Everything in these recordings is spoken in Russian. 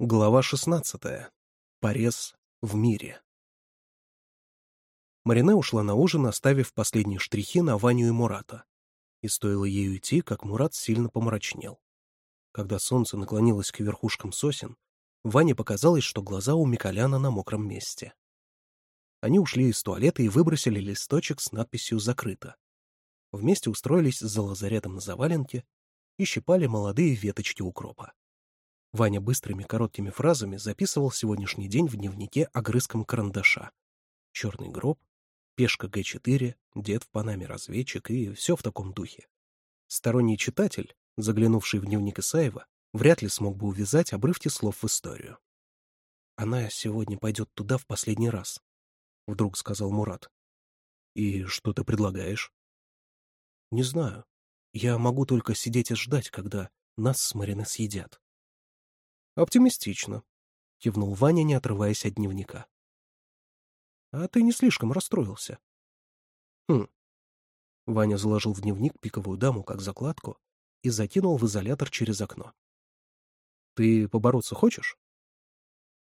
Глава 16. Порез в мире. Марина ушла на ужин, оставив последние штрихи на Ваню и Мурата. И стоило ей уйти, как Мурат сильно помрачнел. Когда солнце наклонилось к верхушкам сосен, Ване показалось, что глаза у Миколяна на мокром месте. Они ушли из туалета и выбросили листочек с надписью «Закрыто». Вместе устроились за лазаретом на заваленке и щипали молодые веточки укропа. Ваня быстрыми короткими фразами записывал сегодняшний день в дневнике огрызком карандаша. Черный гроб, пешка Г-4, дед в Панаме разведчик и все в таком духе. Сторонний читатель, заглянувший в дневник Исаева, вряд ли смог бы увязать обрывки слов в историю. «Она сегодня пойдет туда в последний раз», — вдруг сказал Мурат. «И что ты предлагаешь?» «Не знаю. Я могу только сидеть и ждать, когда нас с Мариной съедят». «Оптимистично», — кивнул Ваня, не отрываясь от дневника. «А ты не слишком расстроился?» «Хм». Ваня заложил в дневник пиковую даму как закладку и закинул в изолятор через окно. «Ты побороться хочешь?»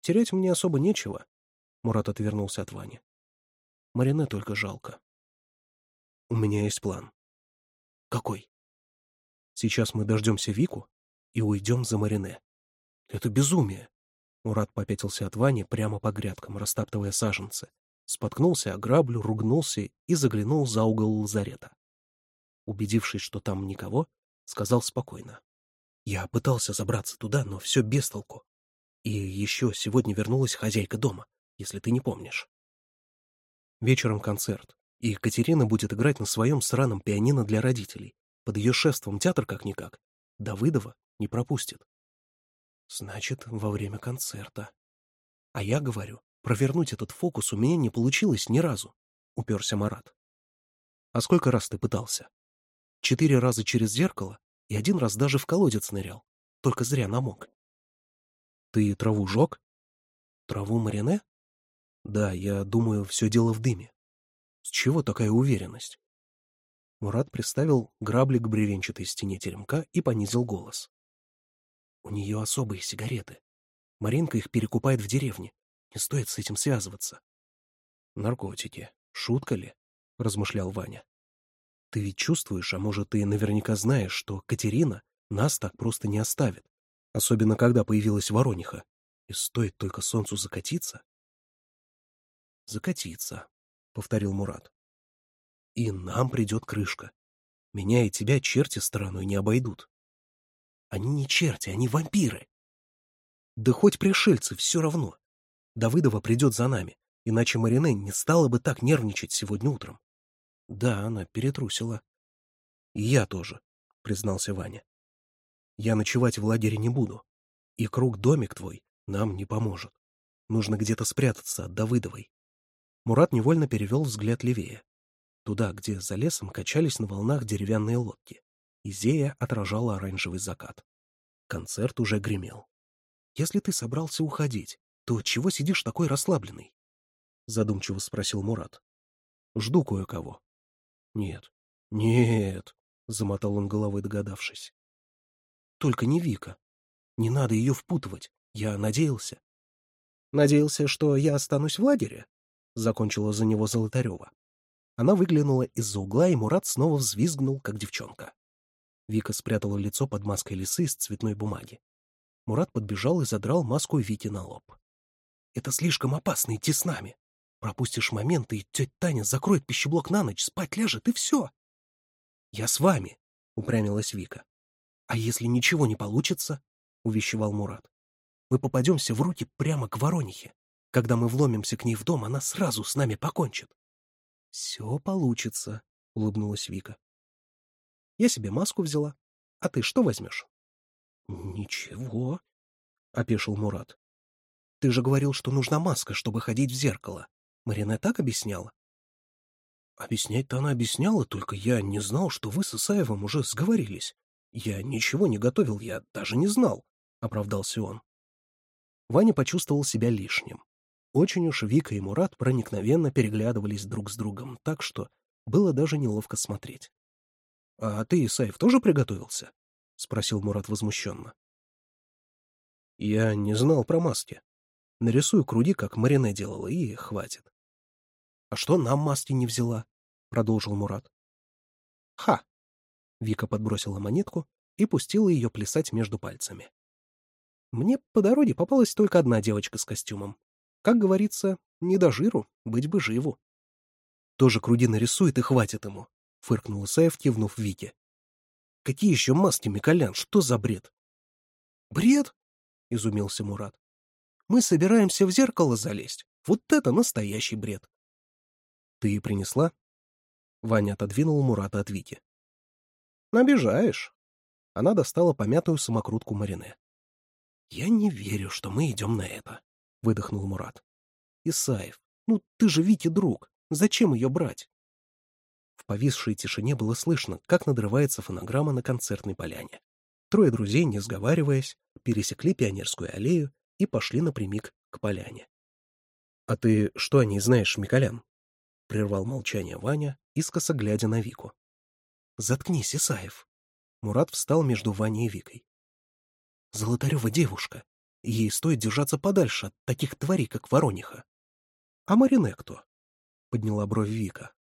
«Терять мне особо нечего», — Мурат отвернулся от Вани. «Марине только жалко». «У меня есть план». «Какой?» «Сейчас мы дождемся Вику и уйдем за Марине». Это безумие!» Мурат попятился от Вани прямо по грядкам, растаптывая саженцы. Споткнулся о граблю, ругнулся и заглянул за угол лазарета. Убедившись, что там никого, сказал спокойно. «Я пытался забраться туда, но все без толку. И еще сегодня вернулась хозяйка дома, если ты не помнишь». Вечером концерт, и Екатерина будет играть на своем сраном пианино для родителей. Под ее шефством театр как-никак. Давыдова не пропустит. Значит, во время концерта. А я говорю, провернуть этот фокус у меня не получилось ни разу, уперся Марат. А сколько раз ты пытался? Четыре раза через зеркало и один раз даже в колодец нырял. Только зря намок. Ты траву жег? Траву Марине? Да, я думаю, все дело в дыме. С чего такая уверенность? Мурат приставил грабли к бревенчатой стене теремка и понизил голос. У нее особые сигареты. Маринка их перекупает в деревне. Не стоит с этим связываться. Наркотики. Шутка ли? Размышлял Ваня. Ты ведь чувствуешь, а может, ты наверняка знаешь, что Катерина нас так просто не оставит. Особенно, когда появилась Ворониха. И стоит только солнцу закатиться. Закатиться, повторил Мурат. И нам придет крышка. Меня и тебя черти стороной не обойдут. Они не черти, они вампиры. Да хоть пришельцы, все равно. Давыдова придет за нами, иначе Марине не стала бы так нервничать сегодня утром. Да, она перетрусила. И я тоже, признался Ваня. Я ночевать в лагере не буду. И круг-домик твой нам не поможет. Нужно где-то спрятаться от Давыдовой. Мурат невольно перевел взгляд левее. Туда, где за лесом качались на волнах деревянные лодки. Изея отражала оранжевый закат. Концерт уже гремел. «Если ты собрался уходить, то чего сидишь такой расслабленный?» Задумчиво спросил Мурат. «Жду кое-кого». «Нет, нет», — замотал он головой, догадавшись. «Только не Вика. Не надо ее впутывать. Я надеялся». «Надеялся, что я останусь в лагере?» — закончила за него Золотарева. Она выглянула из-за угла, и Мурат снова взвизгнул, как девчонка. Вика спрятала лицо под маской лисы из цветной бумаги. Мурат подбежал и задрал маску Вики на лоб. «Это слишком опасно идти с нами. Пропустишь момент и тетя Таня закроет пищеблок на ночь, спать ляжет, и все!» «Я с вами!» — упрямилась Вика. «А если ничего не получится?» — увещевал Мурат. «Мы попадемся в руки прямо к Воронихе. Когда мы вломимся к ней в дом, она сразу с нами покончит». «Все получится», — улыбнулась Вика. Я себе маску взяла. А ты что возьмешь? — Ничего, — опешил Мурат. — Ты же говорил, что нужна маска, чтобы ходить в зеркало. Марина так объясняла? — Объяснять-то она объясняла, только я не знал, что вы с Исаевым уже сговорились. Я ничего не готовил, я даже не знал, — оправдался он. Ваня почувствовал себя лишним. Очень уж Вика и Мурат проникновенно переглядывались друг с другом, так что было даже неловко смотреть. — А ты, Исаев, тоже приготовился? — спросил Мурат возмущенно. — Я не знал про маски. Нарисую к как Марине делала, и хватит. — А что нам маски не взяла? — продолжил Мурат. — Ха! — Вика подбросила монетку и пустила ее плясать между пальцами. Мне по дороге попалась только одна девочка с костюмом. Как говорится, не до жиру, быть бы живу. Тоже к нарисует и хватит ему, — фыркнул Исаев, кивнув Вике. «Какие еще маски, Миколян? Что за бред?» «Бред?» — изумился Мурат. «Мы собираемся в зеркало залезть. Вот это настоящий бред!» «Ты принесла?» Ваня отодвинул Мурата от Вики. «Обижаешь!» Она достала помятую самокрутку Марине. «Я не верю, что мы идем на это», — выдохнул Мурат. «Исаев, ну ты же Вики друг, зачем ее брать?» В повисшей тишине было слышно, как надрывается фонограмма на концертной поляне. Трое друзей, не сговариваясь, пересекли Пионерскую аллею и пошли напрямик к поляне. «А ты что о ней знаешь, Миколян?» — прервал молчание Ваня, искоса глядя на Вику. «Заткнись, Исаев!» Мурат встал между Ваней и Викой. «Золотарева девушка. Ей стоит держаться подальше от таких тварей, как Ворониха». «А Марине кто?» — подняла бровь Вика.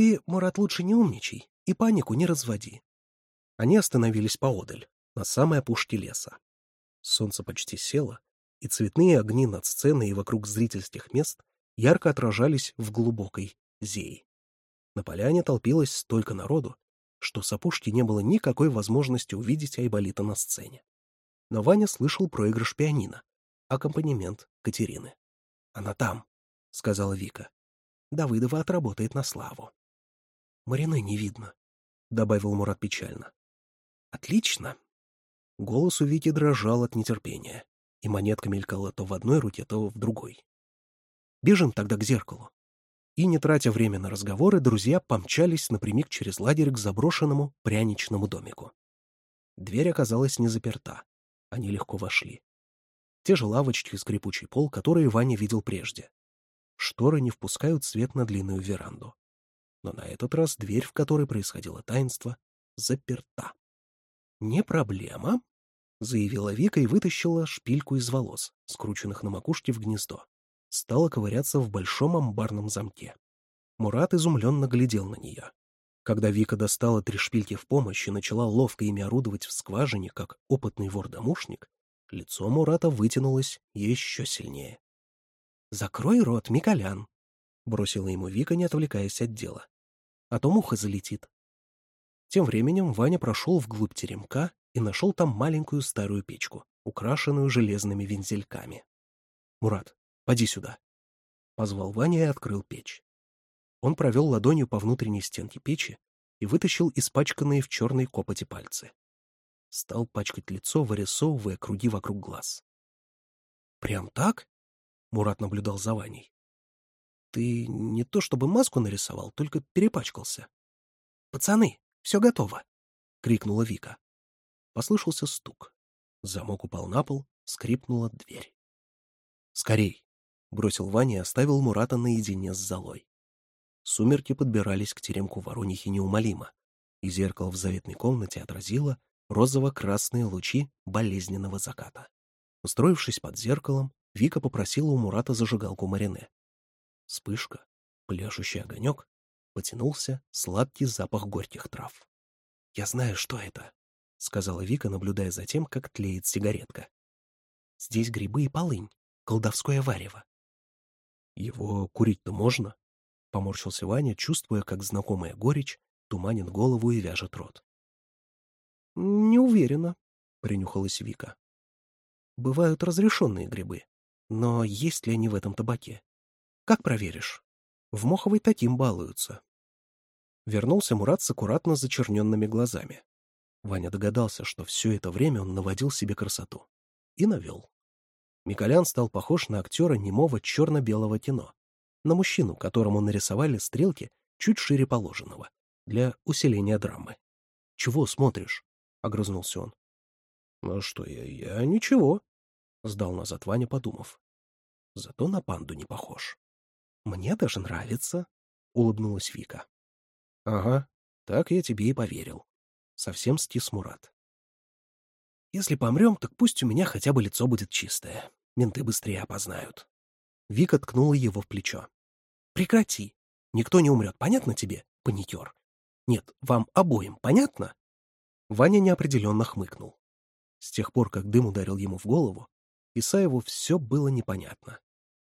Ты, Мурат, лучше не умничай и панику не разводи. Они остановились поодаль, на самой опушке леса. Солнце почти село, и цветные огни над сценой и вокруг зрительских мест ярко отражались в глубокой зее. На поляне толпилось столько народу, что с опушки не было никакой возможности увидеть Айболита на сцене. Но Ваня слышал проигрыш пианино, аккомпанемент Катерины. «Она там», — сказала Вика. «Давыдова отработает на славу». Марины не видно», — добавил Мурат печально. «Отлично». Голос у Вити дрожал от нетерпения, и монетка мелькала то в одной руке, то в другой. «Бежим тогда к зеркалу». И, не тратя время на разговоры, друзья помчались напрямик через лагерь к заброшенному пряничному домику. Дверь оказалась не заперта. Они легко вошли. Те же лавочки с грипучий пол, которые Ваня видел прежде. Шторы не впускают свет на длинную веранду но на этот раз дверь, в которой происходило таинство, заперта. «Не проблема», — заявила Вика и вытащила шпильку из волос, скрученных на макушке в гнездо. Стала ковыряться в большом амбарном замке. Мурат изумленно глядел на нее. Когда Вика достала три шпильки в помощь и начала ловко ими орудовать в скважине, как опытный вор-домушник, лицо Мурата вытянулось еще сильнее. «Закрой рот, Миколян!» — бросила ему Вика, не отвлекаясь от дела а то муха залетит. Тем временем Ваня прошел вглубь теремка и нашел там маленькую старую печку, украшенную железными вензельками. «Мурат, поди сюда!» Позвал Ваня и открыл печь. Он провел ладонью по внутренней стенке печи и вытащил испачканные в черной копоти пальцы. Стал пачкать лицо, вырисовывая круги вокруг глаз. «Прям так?» — Мурат наблюдал за Ваней. Ты не то чтобы маску нарисовал, только перепачкался. — Пацаны, все готово! — крикнула Вика. Послышался стук. Замок упал на пол, скрипнула дверь. «Скорей!» — бросил Ваня и оставил Мурата наедине с золой. Сумерки подбирались к теремку воронихи неумолимо, и зеркало в заветной комнате отразило розово-красные лучи болезненного заката. Устроившись под зеркалом, Вика попросила у Мурата зажигалку Марине Вспышка, пляшущий огонек, потянулся сладкий запах горьких трав. «Я знаю, что это», — сказала Вика, наблюдая за тем, как тлеет сигаретка. «Здесь грибы и полынь, колдовское варево». «Его курить-то можно?» — поморщился Ваня, чувствуя, как знакомая горечь туманит голову и вяжет рот. «Не уверена», — принюхалась Вика. «Бывают разрешенные грибы, но есть ли они в этом табаке? Как проверишь? В Моховой таким балуются. Вернулся Мурат с аккуратно зачерненными глазами. Ваня догадался, что все это время он наводил себе красоту. И навел. Миколян стал похож на актера немого черно-белого кино. На мужчину, которому нарисовали стрелки чуть шире положенного, для усиления драмы. «Чего смотришь?» — огрызнулся он. «Ну что я, я ничего», — сдал назад Ваня, подумав. «Зато на панду не похож». «Мне даже нравится», — улыбнулась Вика. «Ага, так я тебе и поверил», — совсем стис Мурат. «Если помрем, так пусть у меня хотя бы лицо будет чистое. Менты быстрее опознают». Вика ткнула его в плечо. «Прекрати. Никто не умрет, понятно тебе, паникер? Нет, вам обоим, понятно?» Ваня неопределенно хмыкнул. С тех пор, как дым ударил ему в голову, Исаеву все было непонятно.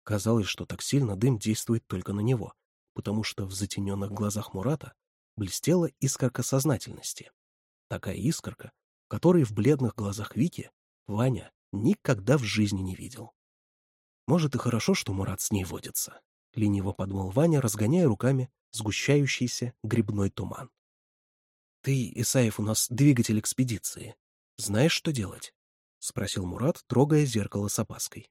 Казалось, что так сильно дым действует только на него, потому что в затененных глазах Мурата блестела искорка сознательности. Такая искорка, которой в бледных глазах Вики Ваня никогда в жизни не видел. «Может, и хорошо, что Мурат с ней водится», — лениво подумал Ваня, разгоняя руками сгущающийся грибной туман. «Ты, Исаев, у нас двигатель экспедиции. Знаешь, что делать?» — спросил Мурат, трогая зеркало с опаской.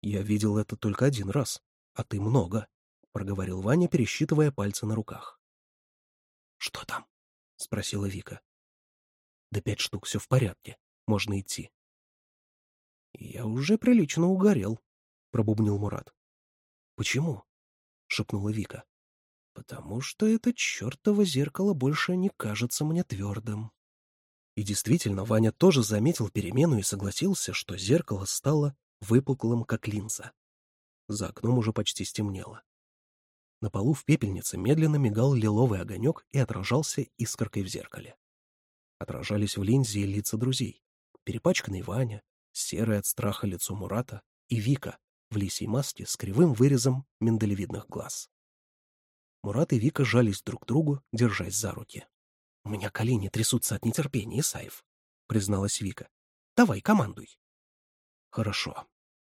«Я видел это только один раз, а ты много», — проговорил Ваня, пересчитывая пальцы на руках. «Что там?» — спросила Вика. «Да пять штук, все в порядке, можно идти». «Я уже прилично угорел», — пробубнил Мурат. «Почему?» — шепнула Вика. «Потому что это чертово зеркало больше не кажется мне твердым». И действительно, Ваня тоже заметил перемену и согласился, что зеркало стало выпуклым, как линза. За окном уже почти стемнело. На полу в пепельнице медленно мигал лиловый огонек и отражался искоркой в зеркале. Отражались в линзе и лица друзей. Перепачканный Ваня, серое от страха лицо Мурата и Вика в лисьей маске с кривым вырезом миндалевидных глаз. Мурат и Вика жались друг к другу, держась за руки. «У меня колени трясутся от нетерпения, Исаев», — призналась Вика. «Давай, командуй». Хорошо.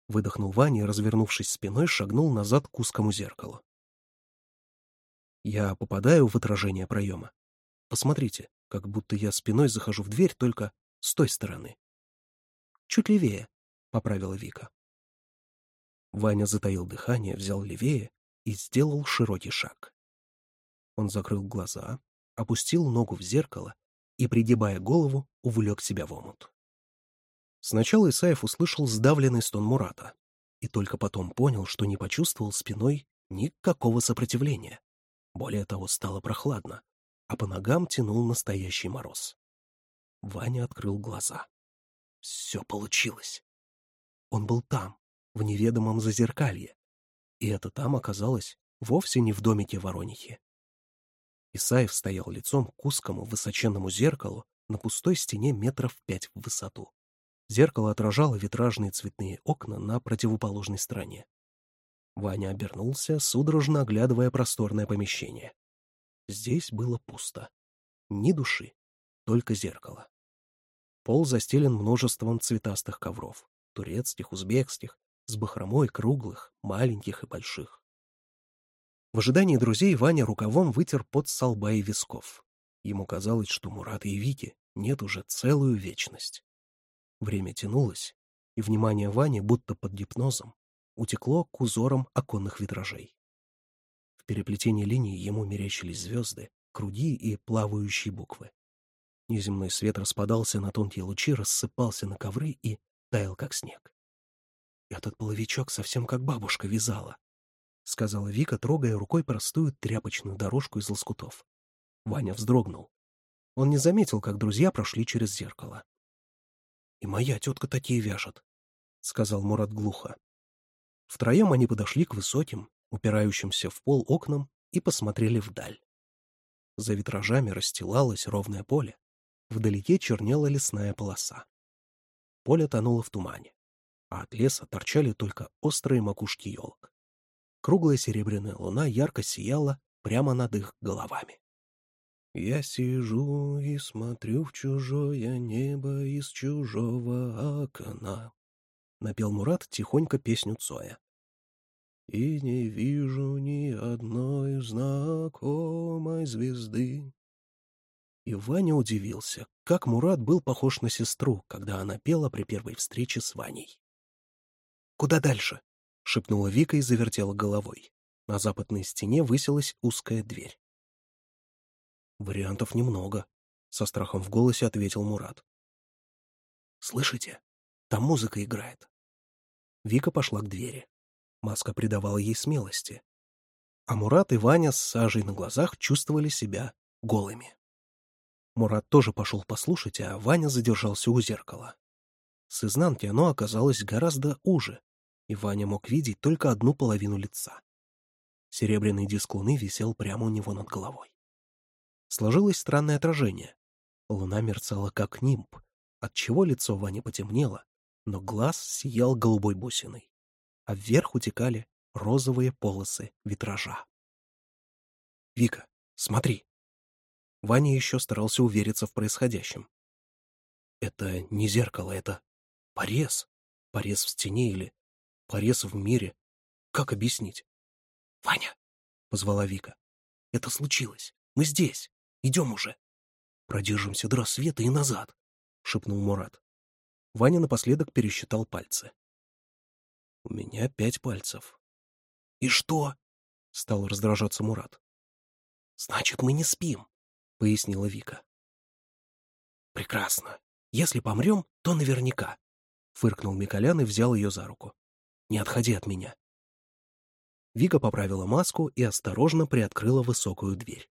Выдохнул Ваня развернувшись спиной, шагнул назад к узкому зеркалу. Я попадаю в отражение проема. Посмотрите, как будто я спиной захожу в дверь только с той стороны. Чуть левее, — поправила Вика. Ваня затаил дыхание, взял левее и сделал широкий шаг. Он закрыл глаза, опустил ногу в зеркало и, пригибая голову, увлек себя в омут. Сначала Исаев услышал сдавленный стон Мурата и только потом понял, что не почувствовал спиной никакого сопротивления. Более того, стало прохладно, а по ногам тянул настоящий мороз. Ваня открыл глаза. Все получилось. Он был там, в неведомом зазеркалье, и это там оказалось вовсе не в домике Воронихи. Исаев стоял лицом к узкому высоченному зеркалу на пустой стене метров пять в высоту. Зеркало отражало витражные цветные окна на противоположной стороне. Ваня обернулся, судорожно оглядывая просторное помещение. Здесь было пусто. Ни души, только зеркало. Пол застелен множеством цветастых ковров — турецких, узбекских, с бахромой круглых, маленьких и больших. В ожидании друзей Ваня рукавом вытер под со лба и висков. Ему казалось, что Мурат и Вики нет уже целую вечность. Время тянулось, и внимание Вани, будто под гипнозом, утекло к узорам оконных витражей. В переплетении линий ему мерещились звезды, круги и плавающие буквы. Неземной свет распадался на тонкие лучи, рассыпался на ковры и таял, как снег. «Этот половичок совсем как бабушка вязала», — сказала Вика, трогая рукой простую тряпочную дорожку из лоскутов. Ваня вздрогнул. Он не заметил, как друзья прошли через зеркало. «И моя тетка такие вяжет», — сказал Мурат глухо. Втроем они подошли к высоким, упирающимся в пол окнам и посмотрели вдаль. За витражами расстилалось ровное поле, вдалеке чернела лесная полоса. Поле тонуло в тумане, а от леса торчали только острые макушки елок. Круглая серебряная луна ярко сияла прямо над их головами. Я сижу и смотрю в чужое небо из чужого окна. Напел Мурат тихонько песню Цоя. И не вижу ни одной знакомой звезды. И Ваня удивился, как Мурат был похож на сестру, когда она пела при первой встрече с Ваней. «Куда дальше?» — шепнула Вика и завертела головой. На западной стене высилась узкая дверь. «Вариантов немного», — со страхом в голосе ответил Мурат. «Слышите? Там музыка играет». Вика пошла к двери. Маска придавала ей смелости. А Мурат и Ваня с сажей на глазах чувствовали себя голыми. Мурат тоже пошел послушать, а Ваня задержался у зеркала. С изнанки оно оказалось гораздо уже, и Ваня мог видеть только одну половину лица. Серебряный диск луны висел прямо у него над головой сложилось странное отражение. Луна мерцала как нимб, отчего лицо Вани потемнело, но глаз сиял голубой бусиной, а вверх утекали розовые полосы витража. «Вика, смотри!» Ваня еще старался увериться в происходящем. «Это не зеркало, это порез. Порез в стене или порез в мире. Как объяснить?» «Ваня!» — позвала Вика. «Это случилось. Мы здесь!» Идем уже. Продержимся до рассвета и назад, — шепнул Мурат. Ваня напоследок пересчитал пальцы. У меня пять пальцев. И что? — стал раздражаться Мурат. Значит, мы не спим, — пояснила Вика. Прекрасно. Если помрем, то наверняка, — фыркнул Миколян и взял ее за руку. Не отходи от меня. Вика поправила маску и осторожно приоткрыла высокую дверь.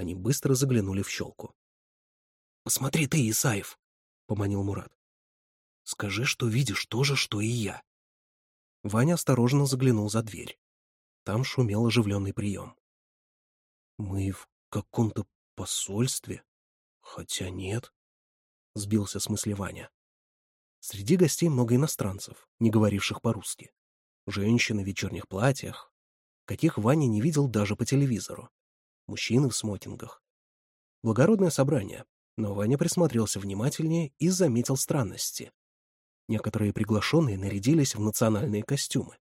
Они быстро заглянули в щелку. «Посмотри ты, Исаев!» — поманил Мурат. «Скажи, что видишь то же, что и я». Ваня осторожно заглянул за дверь. Там шумел оживленный прием. «Мы в каком-то посольстве? Хотя нет», — сбился с мысли Ваня. Среди гостей много иностранцев, не говоривших по-русски. Женщины в вечерних платьях, каких Ваня не видел даже по телевизору мужчины в смотингах. Благородное собрание, но Ваня присмотрелся внимательнее и заметил странности. Некоторые приглашенные нарядились в национальные костюмы.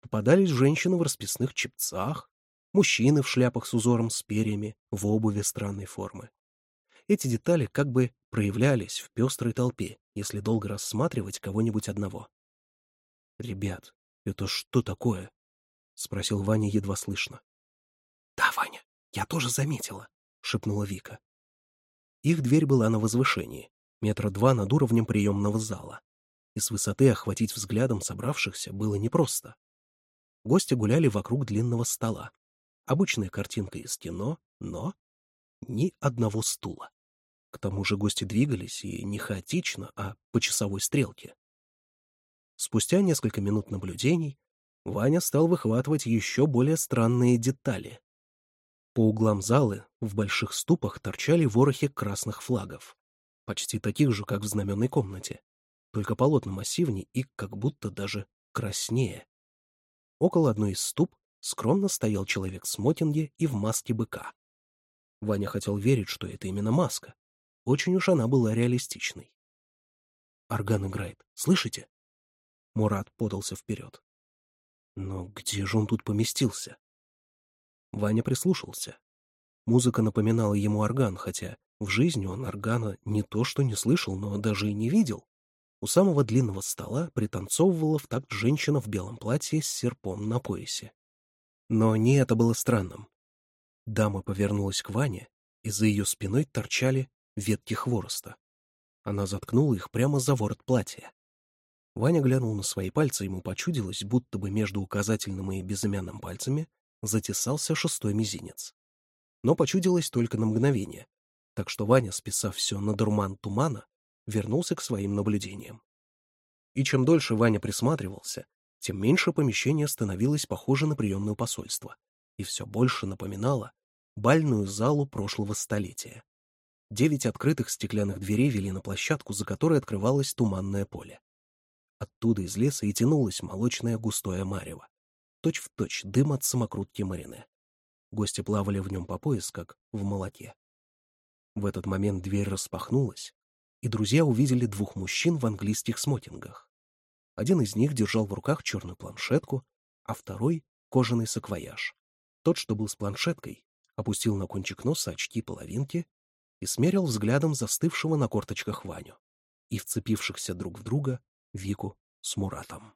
Попадались женщины в расписных чепцах, мужчины в шляпах с узором с перьями, в обуви странной формы. Эти детали как бы проявлялись в пестрой толпе, если долго рассматривать кого-нибудь одного. «Ребят, это что такое?» — спросил Ваня едва слышно. «Да, Ваня, «Я тоже заметила», — шепнула Вика. Их дверь была на возвышении, метра два над уровнем приемного зала, и с высоты охватить взглядом собравшихся было непросто. Гости гуляли вокруг длинного стола. Обычная картинка из кино, но ни одного стула. К тому же гости двигались и не хаотично, а по часовой стрелке. Спустя несколько минут наблюдений Ваня стал выхватывать еще более странные детали. По углам залы в больших ступах торчали ворохи красных флагов, почти таких же, как в знаменной комнате, только полотна массивнее и как будто даже краснее. Около одной из ступ скромно стоял человек с мотинге и в маске быка. Ваня хотел верить, что это именно маска. Очень уж она была реалистичной. Орган играет, слышите? Мурат подался вперед. Но где же он тут поместился? Ваня прислушался. Музыка напоминала ему орган, хотя в жизни он органа не то что не слышал, но даже и не видел. У самого длинного стола пританцовывала в такт женщина в белом платье с серпом на поясе. Но не это было странным. Дама повернулась к Ване, и за ее спиной торчали ветки хвороста. Она заткнула их прямо за ворот платья. Ваня глянул на свои пальцы, ему почудилось, будто бы между указательным и безымянным пальцами затесался шестой мизинец. Но почудилось только на мгновение, так что Ваня, списав все на дурман тумана, вернулся к своим наблюдениям. И чем дольше Ваня присматривался, тем меньше помещение становилось похоже на приемное посольство и все больше напоминало бальную залу прошлого столетия. Девять открытых стеклянных дверей вели на площадку, за которой открывалось туманное поле. Оттуда из леса и тянулось молочное густое марево точь-в-точь точь дым от самокрутки Марине. Гости плавали в нем по пояс, как в молоке. В этот момент дверь распахнулась, и друзья увидели двух мужчин в английских смотингах. Один из них держал в руках черную планшетку, а второй — кожаный саквояж. Тот, что был с планшеткой, опустил на кончик носа очки половинки и смерил взглядом застывшего на корточках Ваню и вцепившихся друг в друга Вику с Муратом.